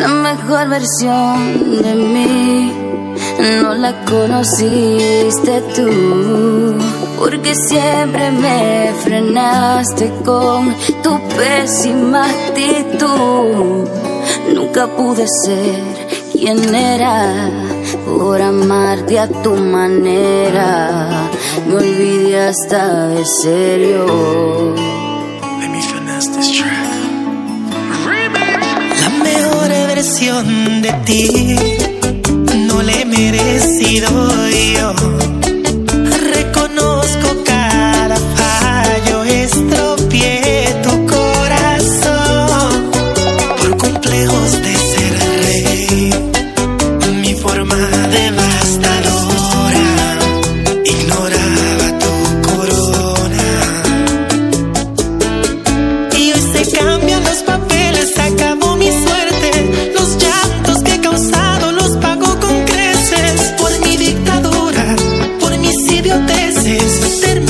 La mejor versión de mí no la conociste tú, porque siempre me frenaste con tu pésima actitud. Nunca pude ser quien era por amarte a tu manera. Me olvidé hasta de serio. Let me finish this track. versión de ti no le he merecido yo. mereces. Termina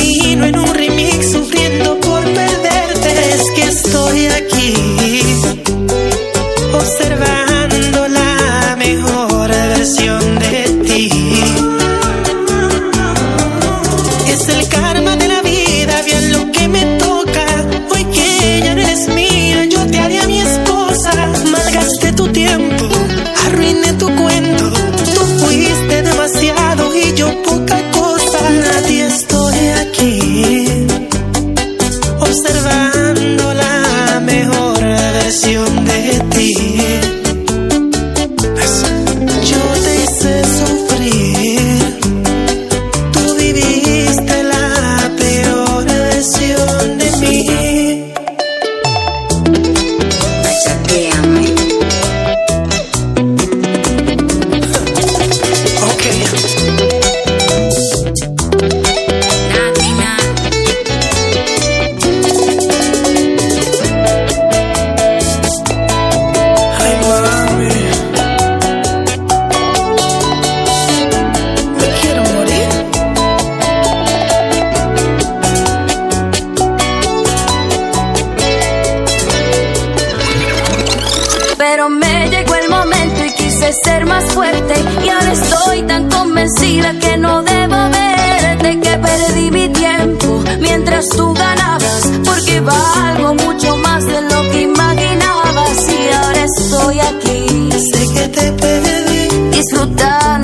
canción de ti. lleva algo mucho más de lo que imaginabas y ahora estoy aquí. Sé que te perdí. Disfrutar